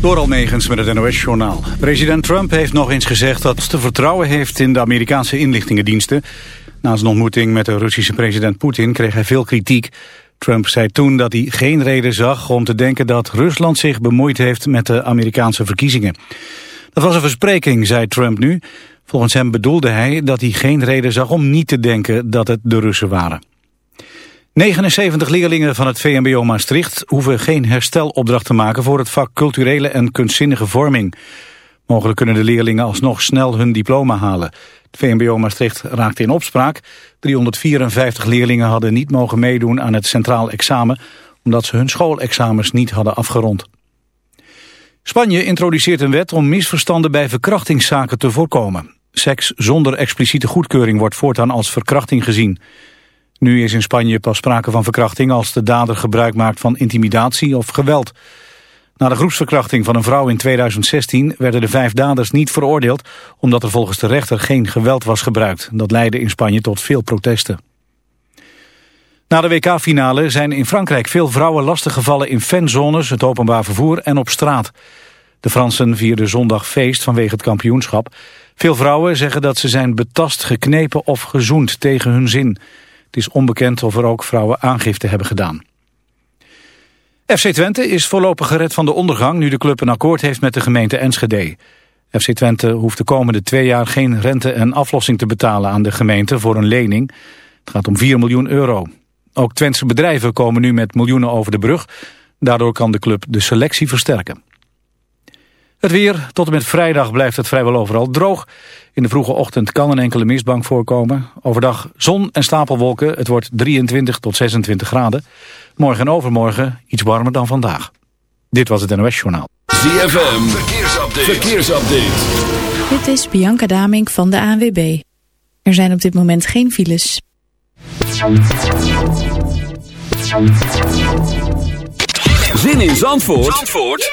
Door Almegens met het NOS-journaal. President Trump heeft nog eens gezegd dat hij te vertrouwen heeft in de Amerikaanse inlichtingendiensten. Na zijn ontmoeting met de Russische president Poetin kreeg hij veel kritiek. Trump zei toen dat hij geen reden zag om te denken dat Rusland zich bemoeid heeft met de Amerikaanse verkiezingen. Dat was een verspreking, zei Trump nu. Volgens hem bedoelde hij dat hij geen reden zag om niet te denken dat het de Russen waren. 79 leerlingen van het VMBO Maastricht hoeven geen herstelopdracht te maken voor het vak culturele en kunstzinnige vorming. Mogelijk kunnen de leerlingen alsnog snel hun diploma halen. Het VMBO Maastricht raakte in opspraak. 354 leerlingen hadden niet mogen meedoen aan het centraal examen... omdat ze hun schoolexamens niet hadden afgerond. Spanje introduceert een wet om misverstanden bij verkrachtingszaken te voorkomen. Seks zonder expliciete goedkeuring wordt voortaan als verkrachting gezien. Nu is in Spanje pas sprake van verkrachting als de dader gebruik maakt van intimidatie of geweld. Na de groepsverkrachting van een vrouw in 2016 werden de vijf daders niet veroordeeld omdat er volgens de rechter geen geweld was gebruikt. Dat leidde in Spanje tot veel protesten. Na de WK-finale zijn in Frankrijk veel vrouwen lastiggevallen in fanzones, het openbaar vervoer en op straat. De Fransen vierden zondag feest vanwege het kampioenschap. Veel vrouwen zeggen dat ze zijn betast, geknepen of gezoend tegen hun zin. Het is onbekend of er ook vrouwen aangifte hebben gedaan. FC Twente is voorlopig gered van de ondergang... nu de club een akkoord heeft met de gemeente Enschede. FC Twente hoeft de komende twee jaar geen rente en aflossing te betalen aan de gemeente voor een lening. Het gaat om 4 miljoen euro. Ook Twentse bedrijven komen nu met miljoenen over de brug. Daardoor kan de club de selectie versterken. Het weer, tot en met vrijdag blijft het vrijwel overal droog. In de vroege ochtend kan een enkele mistbank voorkomen. Overdag zon en stapelwolken. Het wordt 23 tot 26 graden. Morgen en overmorgen iets warmer dan vandaag. Dit was het NOS Journaal. ZFM, verkeersupdate. verkeersupdate. Dit is Bianca Damink van de ANWB. Er zijn op dit moment geen files. Zin in Zandvoort? Zandvoort?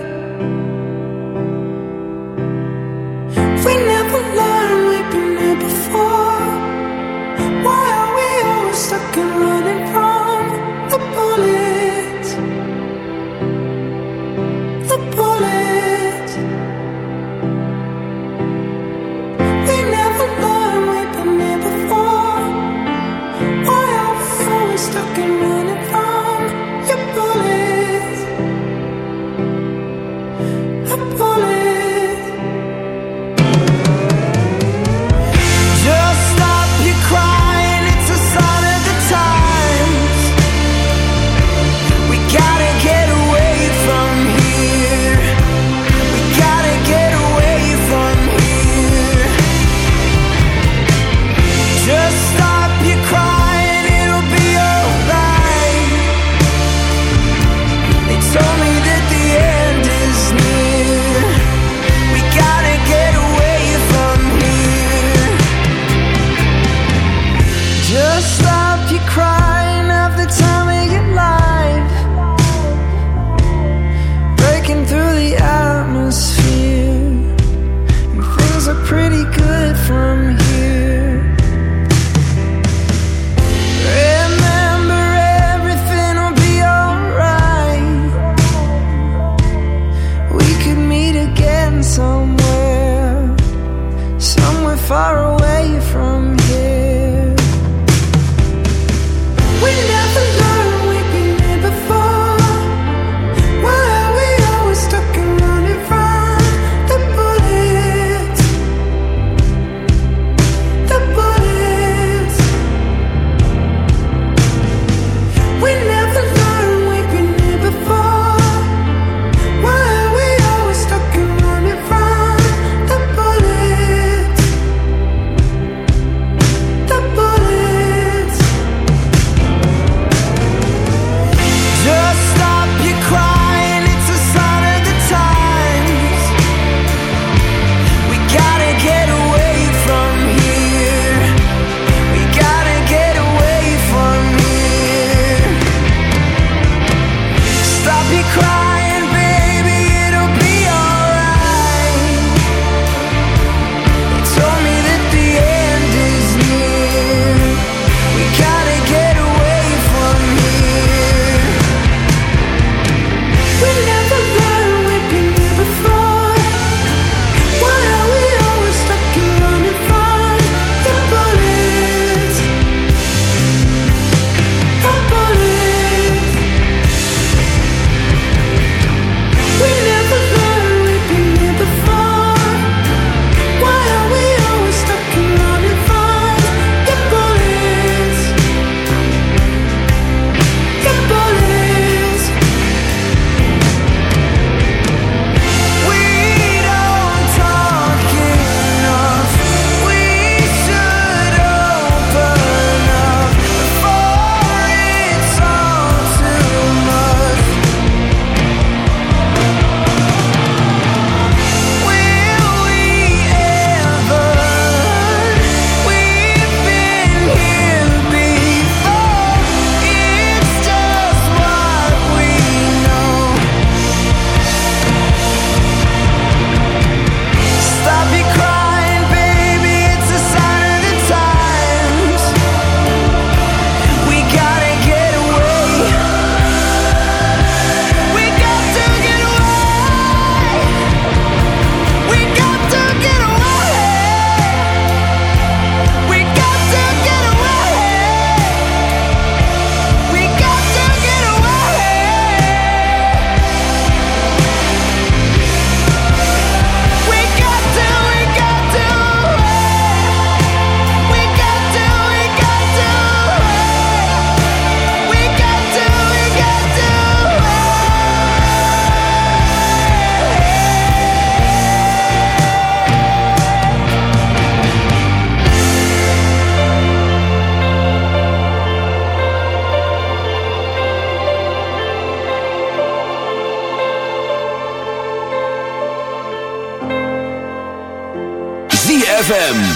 We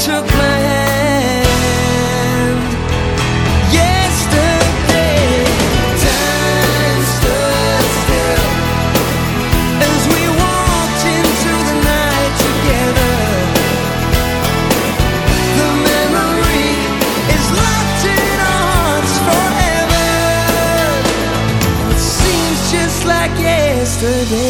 took my hand. Yesterday, time stood still as we walked into the night together. The memory is locked in our hearts forever. It seems just like yesterday.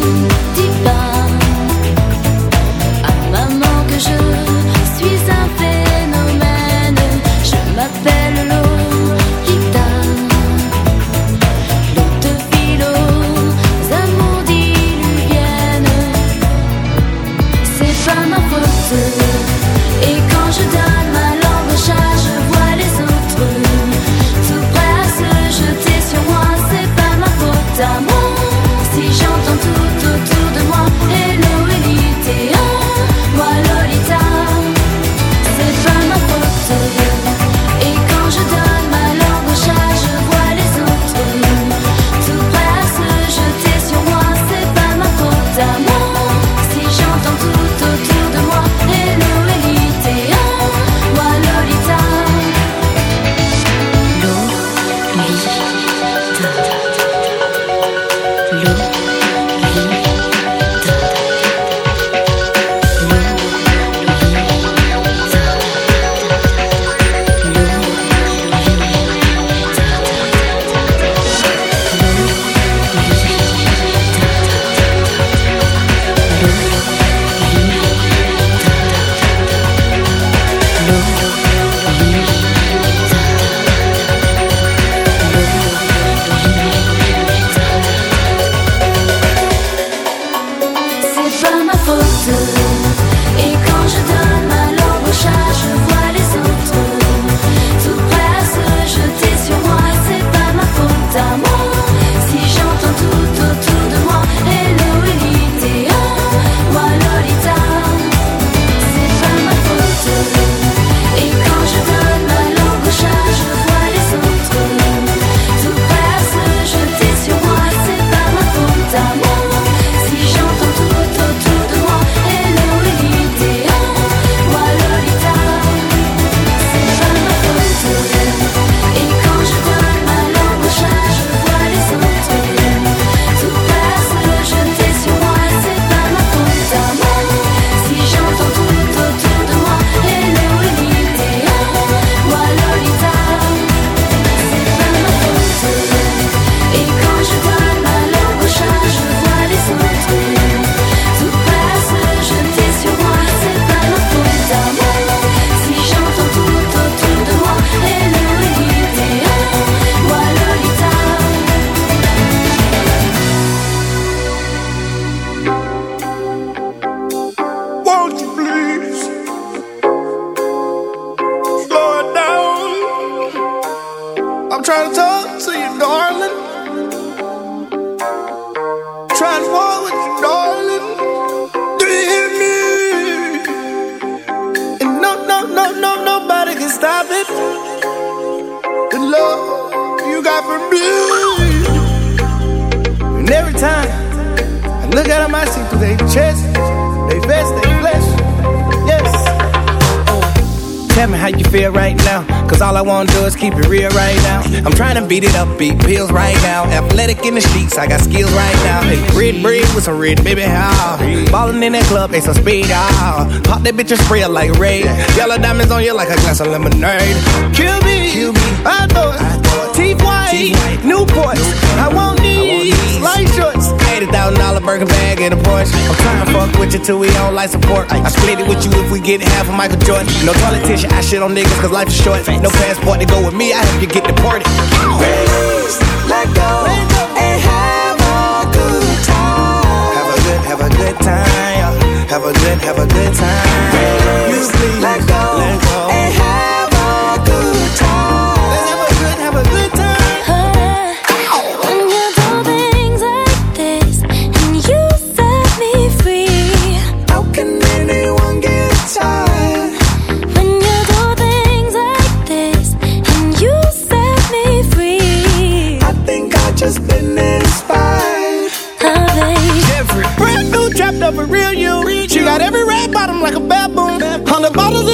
you baby, how? Ballin' in that club, they some speed, ah. Pop that bitch and spray it like Ray. Yellow diamonds on you like a glass of lemonade. Kill me, Kill me. I thought, T-White, Newport. I want these, light shorts. $80,000 burger bag and a Porsche. I'm trying to fuck with you till we don't like support. I split it with you if we get half of Michael Jordan. No politician, I shit on niggas cause life is short. No passport to go with me, I have you get deported. Raise, let go. have a good time. Have a good, have a good time. Music like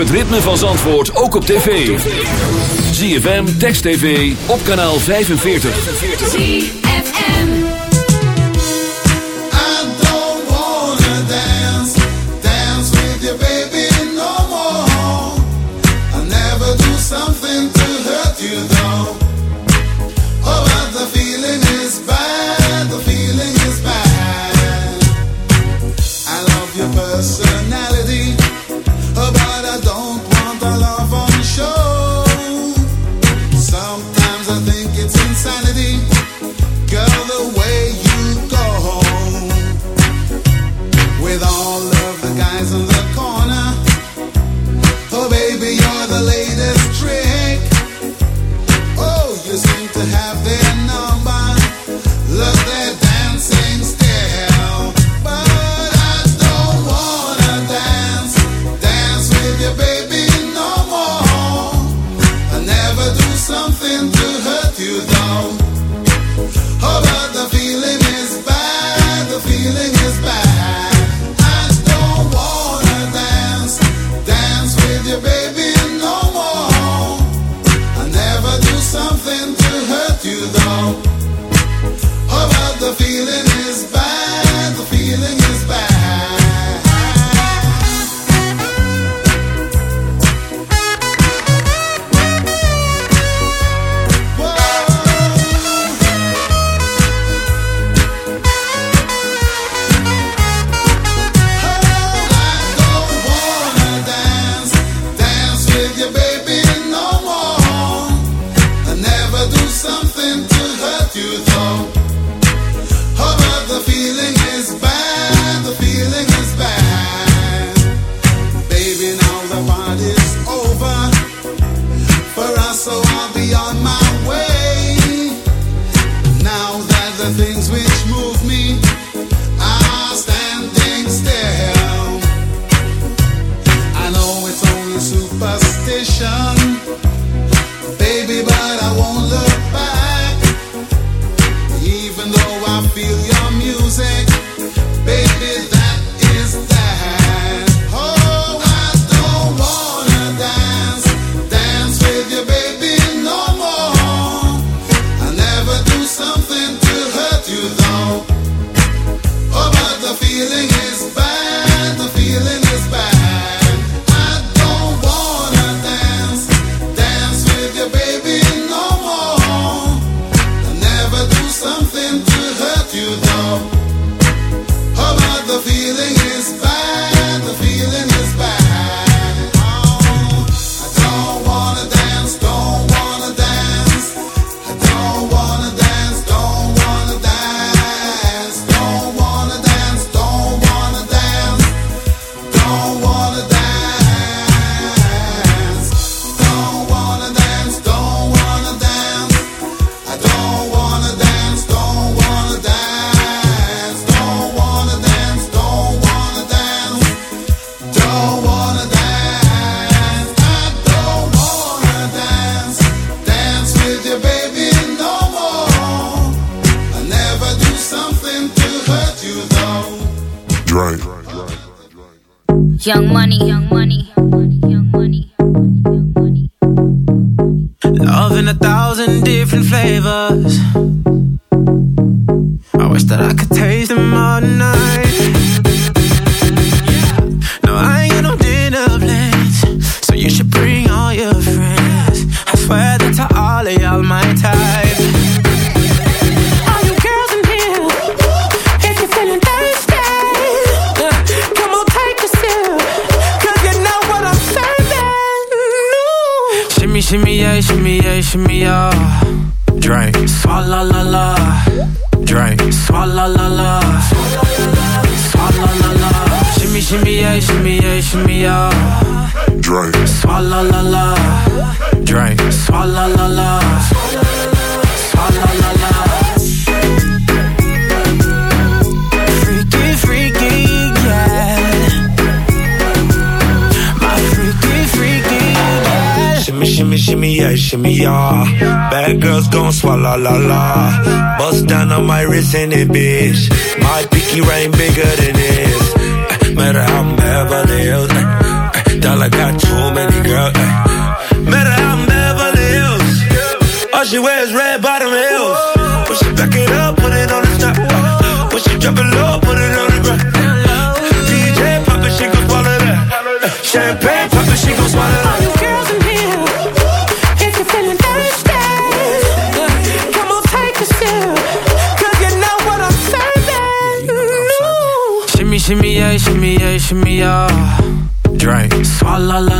het ritme van Zandvoort ook op tv. ZFM, Text TV, op kanaal 45. ZFM I don't wanna dance, dance with your baby no more. I never do something to hurt you though. Oh, but the feeling got too many girls. Uh, matter how I'm Beverly Hills. All she wears red bottom heels. When she back it up, put it on the top. Uh, when she drop it low, put it on the ground. DJ pop it, she gon' swallow that. Uh, champagne pop it, she gon' swallow that. Girls in here, if you're feeling thirsty, come on, take a sip, 'cause you know what I'm serving. Shimmy, shimmy, yeah, shimmy, yeah, shimmy, yeah. La la.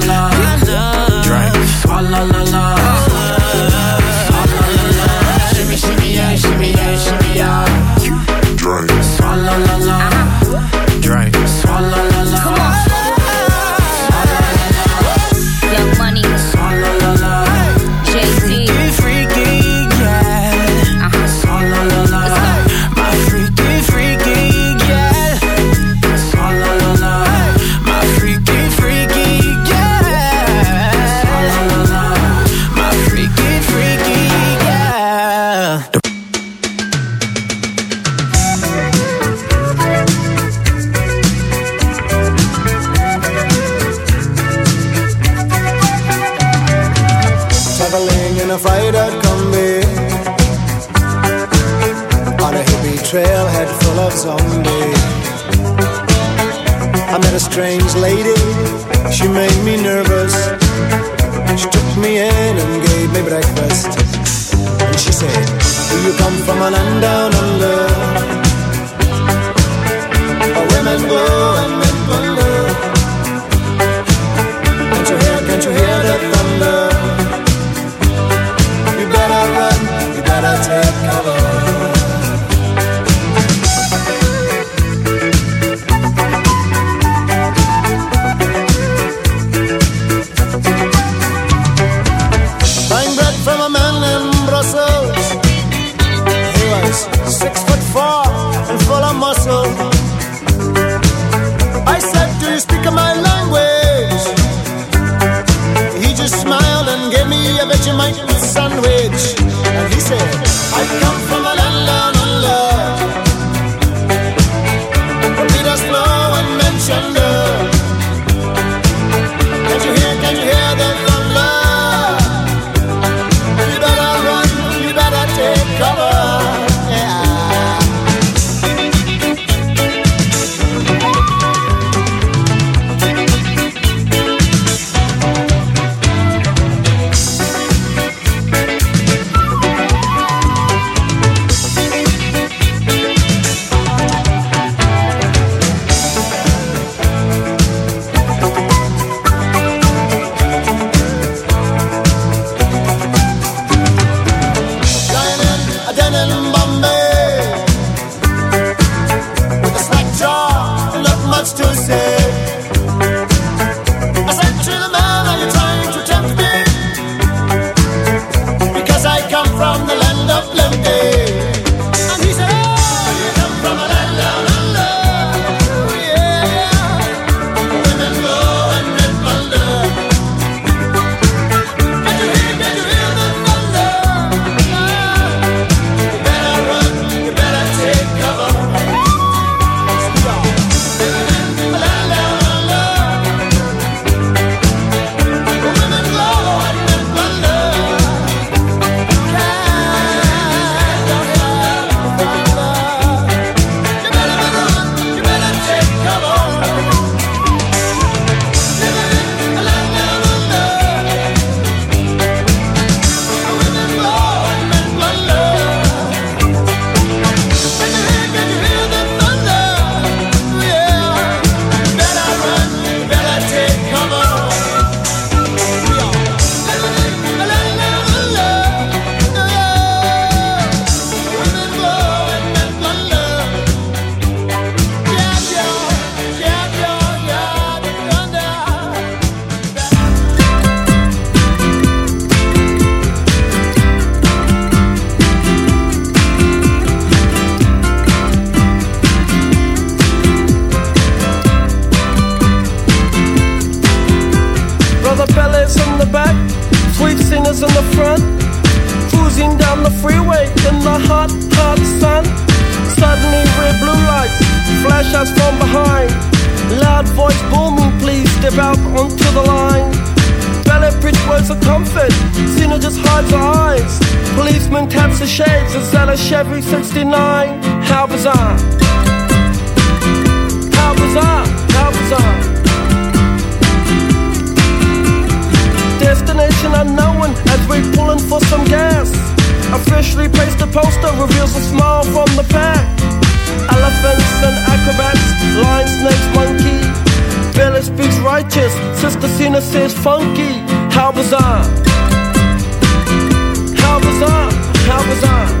Step onto the line. Ballet bridge words of comfort, Cena just hides her eyes. Policeman taps the shades, is that a Chevy 69? How bizarre! How bizarre! How bizarre! Destination unknown as we're pulling for some gas. Officially placed a poster reveals a smile from the pack. Elephants and acrobats, lion, snakes, monkey. Billy speaks righteous, Sister Cena says funky. How bizarre! How bizarre! How bizarre!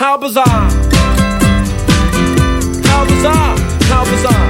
how bizarre! How bizarre! How bizarre!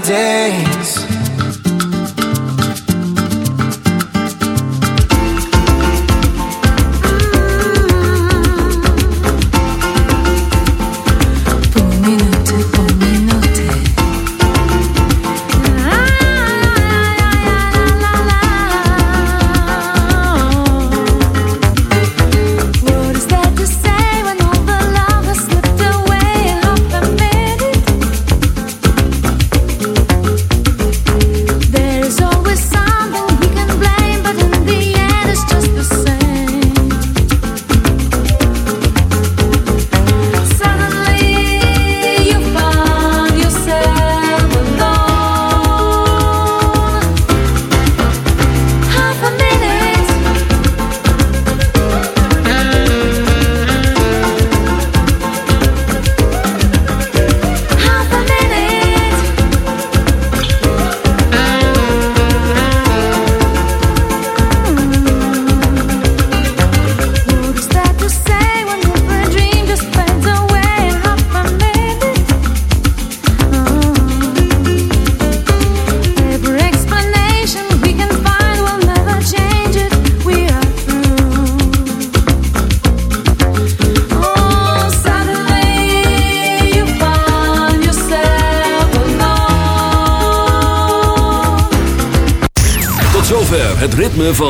days